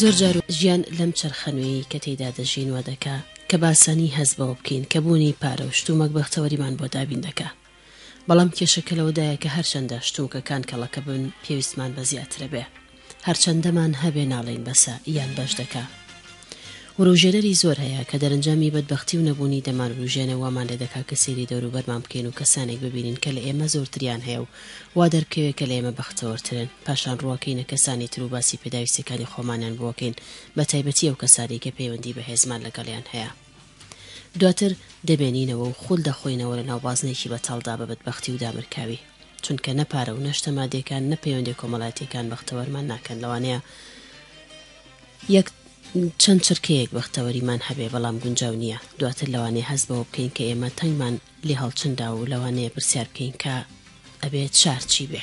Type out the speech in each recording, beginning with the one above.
زۆر جار و ژیان لەم چەرخە نوێیەی کە تێیدا دەژین وا دەکا کە باسانی هەست بەوە بکەین کە بوونی پارە و شتومەک بەختەوەریمان بۆ دابین دەکا بەڵام کێشەکە لەوەدایە کە هەرچەندە شتومکەکان کەڵەکە ببن پێویستمان بە زیاترە بێ هەرچەندەمان هەبێ ناڵێین بەسە یان بەش دەکا وروژێنەری زۆر هەیە کە دەرنجامی بەدبەختی و نەبوونی دەمان وروژێنێ وامان لێ دەکا کە سەیری دەوروبەرمان بکەین و کەسانێک ببینین کە لە ئێمە زۆرتریان هەیە و وا دەربکەوێ کە لە ئێمە بەختەوەرترن پاشان ڕووەکەینە کەسانی تر و باسی پێداویستیەکانی خۆمانیان بۆکەین بەتایبەتی ئەو کەسانەی کە پەیوەندی بەهێزمان لەگەڵیان هەیە. دواتر دەمێنینەوە و خول دەخۆینەوە لە ناو بازنەیەکی بەتاڵدا بە بەدبەختی و دامرکاوی، چونکە نە پارە و نە شتە مادیەکان نە پەیوەندیە کۆمەڵایەتیەکان بەختەوەرمان ناکەن لەوانەیە یەک چەند چرکەیەک بەختەوەریمان هەبێ بەڵام گونجاو نیە، دواتر لەوانەیە هەست بەوە بکەین کە ئێمە تەنگمان لێهەڵچندا و لەوانەیە پرسیار بکەین کە ئەبێت شار چی بێ؟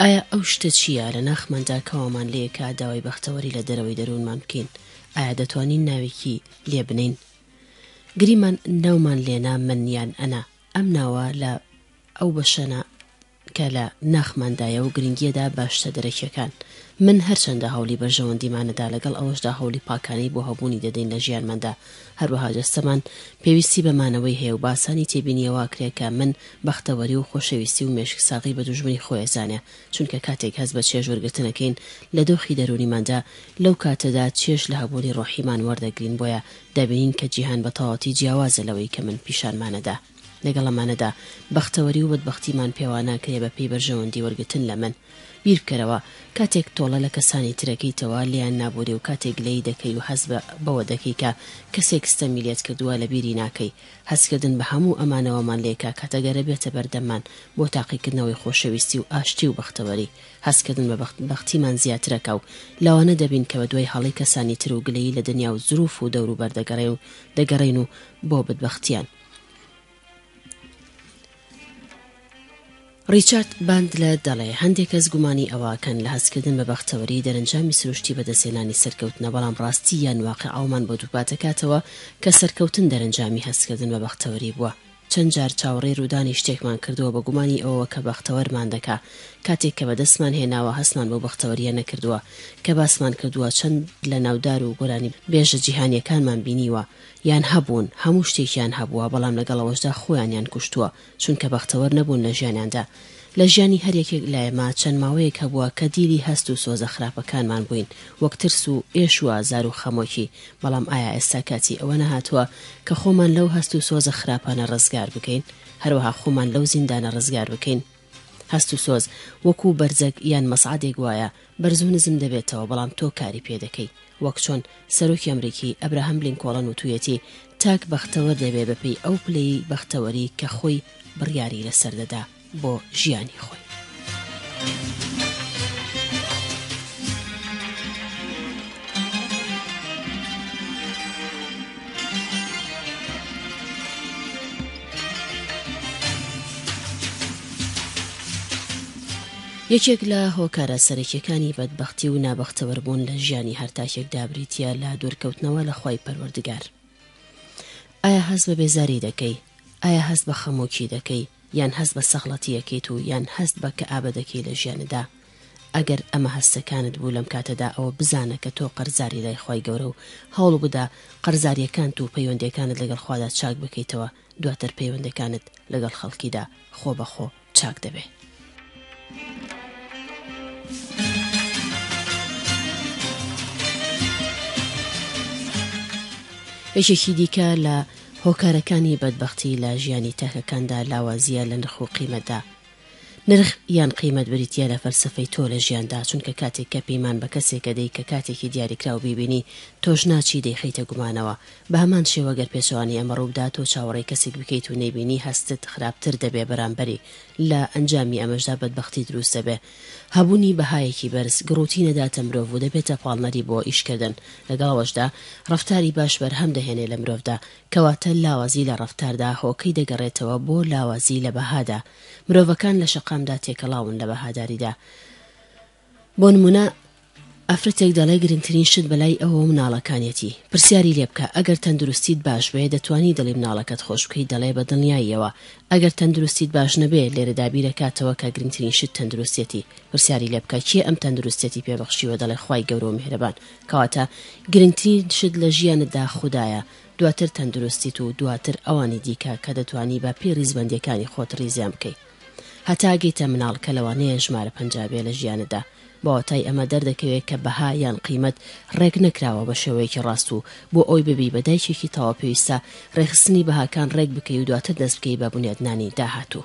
ئایا ئەو شتە چییە لە ناخماندا کە وامان لێ کا داوای بەختەوەری لە دەرەوەی دەروونمان بکەین؟ ئایا دەتوانین ناوێکی لێ بنێین؟ گریمان ناومان لێ نا من یان ئەنا، ئەم ناوە لە ئەو بەشە نا کە لە ناخماندایە و گرنگییەدا بە شتە دەرەکییەکان. من هەرچەندە هەوڵی بەرژەوەندیمانەدا لەگەڵ ئەوەشدا هەوڵی پاکانەی بۆ هەبوونی دەدەین لە ژیانماندا، هەروەها جەستەمان پێویستی بە مانەوەی هەیە و باسانی تێبینییە واکرێ کە من بەختەوەری و خۆشەویستی و مێشکساغی بە دوژمنی خۆی ئەزانێ چونکە کاتێک هەست بە چێژ وەرگرتنەکەین لە دۆخی دەروونیماندا لەو کاتەدا چێژ لە هەبوونی ڕۆحیمان وەردەگرین بۆیە دەبینین کە جیهان بە تەواوەتی جیاوازە لەوەی کە من پیشانمانەدا. لەگەڵ ئەمانەدا بەختەوەری و بەدبەختیمان پێواناکرێ بە پێی بەرژەوەندی وەرگرتن لە من. بیر بکەرەوە کاتێک تۆڵە لە کەسانی ترەکەیتەوە لێیان نابورێ و کاتێک گلەیی دەکەی و حەز بەوە دەکەی کە کەسێک ستەمی لێت کردوە لە بیری ناکەی. هەستکردن بە هەموو ئەمانەوەمان لێ کا کاتەگەرە بێتە بەردەممان بۆ تاقیکردنەوەی خۆشەویستی و ئاشتی و بەختەوەری. هەستکردن بە بەخت بەختیمان زیاترەکا و لەوانە دەبین کە بەدوای هەڵەی کەسانی تر و گلەیی لە دنیا و زروف و دەوروبەر دەگەڕێ و دەگەڕێین و بۆ بدبەختیان ڕیچارد باندلەر دەڵێ هەندێک کەس گومانی ئەوەکەن لە هەستکردن بە بەختەوەری دەرەنجامی سروشتی بەدەستهێنانی سەرکەوتنە بەڵام ڕاستی یان واقع ئەوەمان بۆ دووپات دەکاتەوە کە سەرکەوتن دەرەنجامی هەستکردن بە بەختەوەری بووە چەند جار چاوەڕێی ڕوودانی شتێکمان کردووە بە گومانی ئەوەوە کە بەختەوەرمان دەکا کاتێک کە بەدەستمان هێناوە هەستمان بەو بەختەوەریە نەکردووە کە باسمان کردووە چەند لە ناودار و گۆرانی بێژە جیهانیەکانمان بینیوە یان هەبوون هەموو شتێکیان هەبووە بەڵام لەگەڵ ئەوەشدا خۆیانیان کوشتووە چونکە بەختەوەر نەبوون لە ژیانیاندا لە ژیانی هەر یەکێک لایمە چەند ماوەیەک هەبووە کە دیلی هەست و سۆزە خراپەکانمان بووین وەک ترس و ئێش و ئازار و خەمۆکی بەڵام ئایا ئێستا کاتی ئەوە نەهاتووە کە خۆمان لەو هەست و سۆزە خراپانە ڕزگار بکەین هەروەها خۆمان لەو زیندانە ڕزگار بکەین هەست و سۆز وەکو بەرزەک یان مەسعەدێک وایە بەرز و نزم دەبێتەوە بەڵام تۆ کاری پێ دەکەی وەک چۆن سەرۆکی ئەمریکی ئەبراهەم لینکۆڵن وتویەتی تاک بەختەوەر دەبێ بەپێی ئەو پلەی بەختەوەری کە خۆی بڕیاری لەسەر دەدا بۆ ژیانی خۆی. یەکێک لە هۆکارە سەرەکیەکانی بەدبەختی و نابەختەوەربوون لە ژیانی هەرتاکێک دابریتە لە دوورکەوتنەوە لە خی پەروەردگار ئایا هەست بە بێزاری دەکەی ئایا هەست بە خەمۆکی دەکەی یان هەست بە سەغڵەتی ئەکەیت و یان هەست بە کەئابە دەکەی لە ژیانتدا ئەگەر ئەمە هەستەکانت بوو لەم کاتەدا ئەوە بزانە کە تۆ قەرزاری لای خوای گەورە و هەوڵبدە قەرزاریەکانت و پەیوەندیەکانت لەگەڵ خوادا چاک بکەیتەوە دواتر پەیوەندەکانت لەگەڵ خەڵکیدا خۆ بە خۆ چاک دەبێ. یەکێکی دیکە لە هۆکارەکانی بەدبەختی لە ژیانی تاکەکاندا لاوازییە لە نرخ و قیمەتدا. نرخ یان قیمەت بریتییە لە فەلسەفەی تۆ لە ژیاندا، چونکە کاتێک کە پیمان بە کەسێک ئەدەی کە کاتێکی دیاریکراو بیبینی تۆش ناچی دەیخەیتە گومانەوە. بە هەمان شێوە گەر پێچەوانەی ئەمە ڕووبدا تۆ چاوەڕێی کەسێک بکەیت و نەیبینی هەستت خراپتر دەبێ بەرامبەری، لە ئەنجامی ئەمەشدا بەدبەختی دروست دەبێ. هەبوونی بەهایەکی بەرز گڕوتی نەداتە مرۆڤ و دەبێتە پاڵنەری بۆ ئیشکردن، لەگەڵ ئەوەشدا ڕەفتاری باش بەرهەم دەهێنێ لە مرۆڤدا، کەواتە لاوازی لە ڕەفتاردا هۆکەی دەگەڕێتەوە بۆ لاوازی لە بەهادا، مرۆڤەکان لە شەقامدا تێکەڵاون لە بەهاداریدا بۆ نموونە، ئافرەتێک دەڵێ گرنگترین شت بەلای ئەوەو مناڵەکانیەتی پرسیاری لێ بکە ئەگەر تەندروستیت باش بێ دەتوانی دڵی مناڵەکەت خۆش بکەی دەڵێ بە دڵنیاییەوە ئەگەر تەندروستیت باش نەبێ لێرەدا بیرەکاتەوە کە گرنگترین شت تەندروستیەتی پرسیاری لێ بکە کێ ئەم تەندروستیەتی پێ بەخشیوە دەڵێ خوای گەورەو میهرەبان کەواتە گرنگترین شت لە ژیانتدا خودایە دواتر تەندروستیت و دواتر ئەوانی دیکە کە دەتوانی بە پێی ڕیزبەندیەکانی خۆت ڕیزیان بکەی. هەتا گەیتە مناڵ کە لەوانەیە ژمارە پەنجا بێ لە ژیانتدا، بە واتای ئەمە دەردەکەوێ کە بەها یان قیمەت ڕێک نەکراوە بە شێوەیەکی ڕاست و بۆ ئەوەی ببی بە دایکێکی تەواو پێویستە ڕێکخستنی بەهاکان ڕێک بکەی و دواتر دەست بکەی بە بونیادنانی داهاتوو.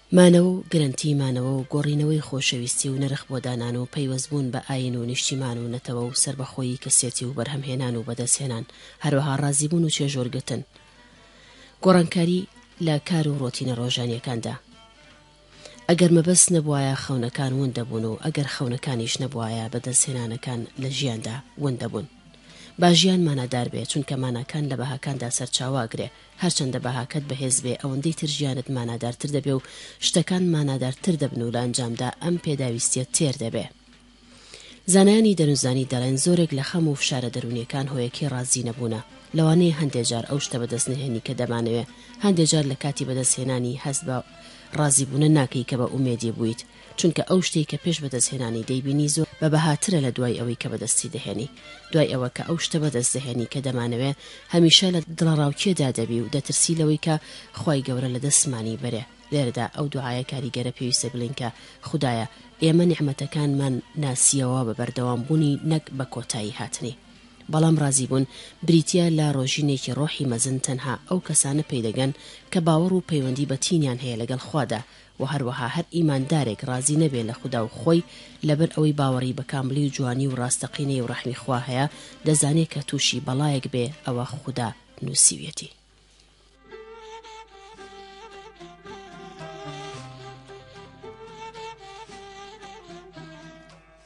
مانەوە و گرەنتی مانەوە و گۆڕینەوەی خۆشەویستی و نرخ بۆ دانان و پەیوەست بوون بە ئاین و نیشتیمان و نەتەوە و سەربەخۆیی کەسێتی و بەرهەم هێنان و بەدەست هێنان هەروەها ڕازی بوون و چێژ وەرگرتن گۆڕانکاری لە کار و ڕۆتینە ڕۆژانیەکاندا ئەگەر مەبەست نەبوایە خەونەکان ون دەبوون و ئەگەر خەونەکانیش نەبوایە بەدەست هێنانەکان لە ژیاندا ون دەبوون با ژیان مانادار بێ چونکە ماناکان لە بەهاکاندا سەرچاوە ئەگرێ هەرچەندە بەهاکەت بەهێز بێ ئەوەندەی تر ژیانت مانادارتر دەبێ و شتەکان مانادارتر دەبن و لە ئەنجامدا ئەم پێداویستیەت تێر دەبێ. زانایانی دەروونزانی دەڵێن زۆرێک لە خەم و فشارە دەروونیەکان هۆیەکەی ڕازی نەبوونە، لەوانەیە هەندێ جار ئەو شتە بەدەست نەهێنی کە دەمانەوێ، هەندێ جار لە کاتی بەدەست هێنانی هەست بە ڕازی بوونە ناکەی کە بە ئومێدی بوویت، چونکە ئەو شتەی کە پێش بەدەستهێنانی دەیبینی زۆر بە بەهاترە لە دوای ئەوەی کە بەدەستی دەهێنی دوای ئەوە کە ئەو شتە بەدەست دەهێنی کە دەمانەوێ هەمیشە لە دڵەڕاوکێدا دەبی و دەترسی لەوەی کە خوای گەورە لە دەستمانی بەرێ لێرەدا ئەو دوعایە کاریگەرە پێویستە بڵێین کە خودایە ئێمە نیعمەتەکانمان ناسیەوە بە بەردەوام بوونی نەک بە کۆتایی هاتنی بەڵام ڕازیبوون بریتە لە ڕۆژینێکی ڕۆحی مەزن تەنها ئەو کەسانە پێیدەگەن کە باوەڕ و پەیوەندی بەتینیان هەیە لەگەڵ خوادا وە هەروەها هەر ئیماندارێک ڕازی نەبێ لە خودا و خۆی لەبەر ئەوەی باوەڕی بە کامڵی و جوانی و ڕاستەقینەی و ڕەحمی خوا هەیە دەزانێ کە تووشی بەڵایەک بێ ئەوە خودا نووسیویەتی.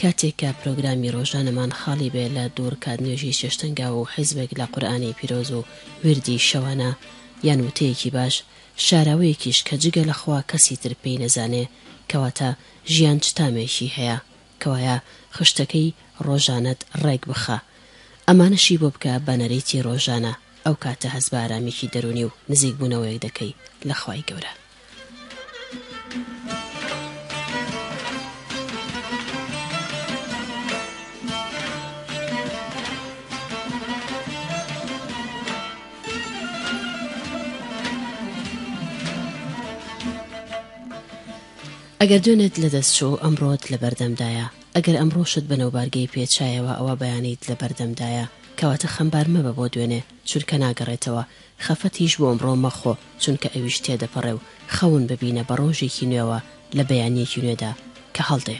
کاتێک کە پرۆگرامی ڕۆژانەمان خاڵی بێ لە دوو ڕکات نوێژی شەشتەنگاو و حیزبێک لە قورئانی پیرۆز و ویردی شەوانە یان وتەیەکی باش شاراوەیەکیش کە جگە لە خوا کەسی تر پێی نەزانێ کەواتە ژیان چ تامێکی هەیە کەوایە خشتەکەی ڕۆژانەت ڕێک بخە ئەمانەشی بۆ بکە بە نەریتی ڕۆژانە ئەو کاتە هەست بە ئارامیکی دەرونی و نزیک بونەوەیەک دەکەی لە خوای گەورە. ئەگەر دوێنێت لەدەست چوو ئەمڕۆت لە بەردەمدایە ئەگەر ئەمڕۆشت بەنەو بارگەی پێچایەوە ئەوە بەیانیت لە بەردەمدایە کەواتە خەمبار مەبە بۆ دوێنێ چونکە ناگەڕێتەوە خەفەتیش بۆ ئەمڕۆ مەخۆ چونکە ئەویش تێدەپەڕێ و خەون ببینە بە ڕۆژێکی نوێوە لە بەیانیەکی نوێدا کە هەڵدێ.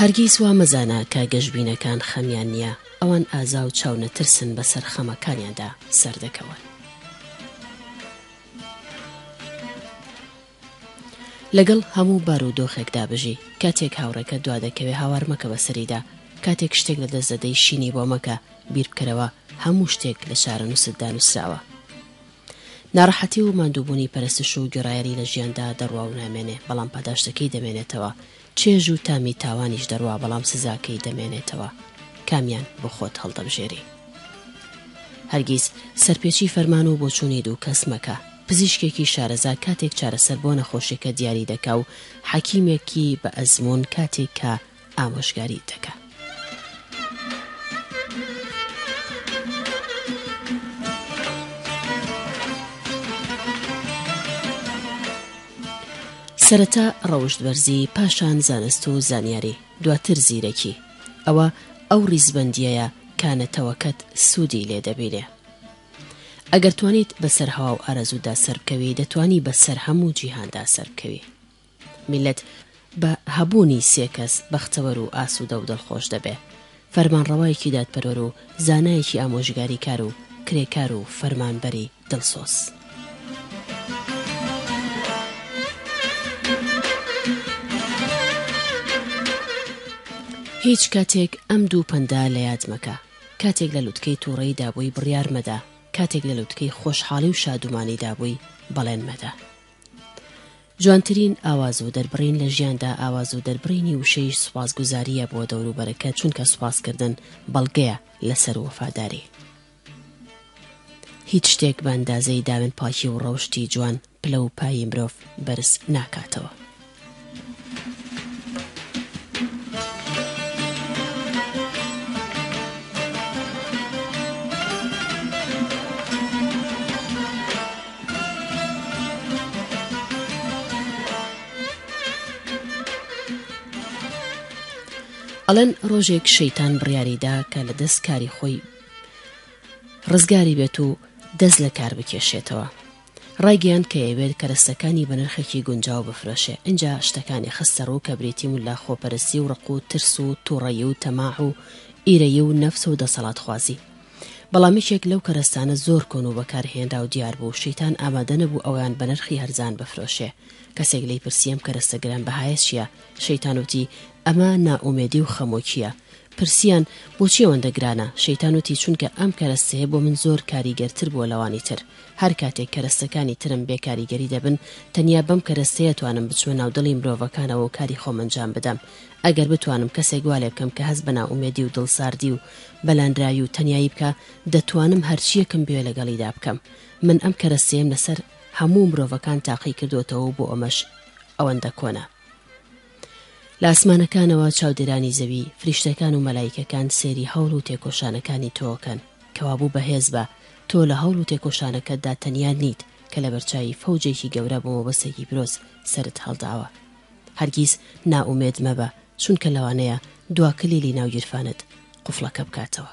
هەرگیز وا مەزانە کە گەشبینەکان خەمیان نییە، ئەوان ئازا و چاونەترسن بەسەر خەمەکانیاندا سەردەکەون. لەگەڵ هەموو بار و دۆخێکدا بژی. کاتێک هاوڕێکەت دوا دەکەوێ هاوار مەکە بەسەریدا. کاتێک شتێک لەدەست دەدەی شینی بۆ مەکە، بیربکەرەوە هەموو شتێک لە چارەنووستدا نووسراوە. ناڕەحەتی و ماندووبوونی پەرستش و گوێڕایەلی لە ژیاندا دەڕوا و نامێنێ، بەڵام پاداشتەکەی دەمێنێتەوە. چێژ و تامی تاوانیش دەڕوا بەڵام سزاکەی دەمێنێتەوە کامیان بۆ خۆت هەڵدەبژێری. هەرگیز سەرپێچی فەرمان و بۆچوونی دوو کەس مەکە. پزیشکێکی شارەزا کاتێک چارەسەر بۆ نەخۆشێکە دیاری دەکا و حەکیمێکی بە ئەزموون کاتێک کە ئامۆژگاریت دەکا. سەرەتا ڕەوشت بەرزی پاشان زانست و زانیاری دواتر زیرەکی ئەوە ئەو ڕیزبندیەیە کانەتەوەکەت سوودی لێ دەبینێ ئەگەر توانیت بەسەر هەوا و ئارەزوودا سەرکەوی دەتوانی بەسەر هەموو جیهاندا سەرکەوی میللەت بە هەبوونی سێ کەس بەختەوەر و ئاسوودە و دڵخۆش دەبێ، فەرمانڕەوایەکی دادپەروەر و زانایەکی ئامۆژگاریکار و کرێکار و فەرمانبەری دڵسۆز. هیچ کاتێک ئەم دوو پەندە لە یاد مەکە، کاتێک لە لوتکەی تووڕەیی دابووی بڕیار مەدە، کاتێک لە لوتکەی خۆشحاڵی و شادومانی دابووی بەڵێن مەدە. جوانترین ئاواز و دەربڕین لە ژیاندا ئاواز و دەربڕینی وشەیش سوپاسگوزارییە بۆ دەوروبەرەکە چونکە سوپاسکردن بەڵگەیە لەسەر وەفاداری هیچ شتێک بە ئەندازەی داوێن پاکی و ڕەوشتی جوان پلە و پایی مرۆڤ بەرز ناکاتەوە. ئەڵێن ڕۆژێک شەیتان بڕیاریدا کە لە دەست کاری خۆی ڕزگاری بێت و دەست لە کار بکێشێتەوە ڕایگەیاند کە یەوێت کەرەستەکانی بە نرخێکی گونجاو بفرۆشێ ئینجا شتەکانی خستە ڕوو کە بریتین و لە خۆپەرستی و ڕق و ترس و توڕەیی و تەماع و ئیرەیی و نەفس و دەسەڵات خوازی بەڵام یەکێک لەو کەرەستانە زۆر کۆن و بەکار هێنراو دیار بوو شەیتان ئامادە نەبوو ئەویان بە نرخی هەرزان بفرۆشێ کەسێک لێی پرسی ئەم کەرەستە گرانبەهایە چیە شەیتان وتی ئەمە نائومێدی و خەمۆکیە پرسیان، بۆچی ئەوەندە گرانە؟ شەیتان وتی، چونکە ئەم کەرەستەیە بۆ من زۆر کاریگەرتر بووە لەوانی تر. هەر کاتێک کەرەستەکانی ترم بێ کاریگەری دەبن، تەنیا بەم کەرەستەیە توانم بچمە ناو دڵی مرۆڤەکانەوە و کاری خۆم ئەنجام بدەم. ئەگەر بتوانم کەسێک وا لێ بکەم کە هەست بە نائومێدی و دڵساردی و بەلەنراوی و تەنیایی بکا، دەتوانم هەرچییەکم بوێ لەگەڵیدا بکەم. من ئەم کەرەستەیەم لەسەر هەموو مرۆڤەکان تاقی کردۆتەوە و بۆ ئەمەش ئەوەندە کۆنە. لە ئاسمانەکانەوە چاودێرانی زەوی، فریشتەکان و مەلایکەکان سەیری هەوڵ و تێکۆشانەکانی تۆکەن، کەوابوو بەهێز بە، تۆ لە هەوڵ و تێکۆشانەکەتدا تەنیا نیت کە لەبەرچاوی فەوجێکی گەورە بۆ مەبەستێکی پیرۆز سەرت هەڵداوە. هەرگیز نائومێد مەبە، چونکە لەوانەیە دوا کلیلی ناو گیرفانت قفڵەکە بکاتەوە.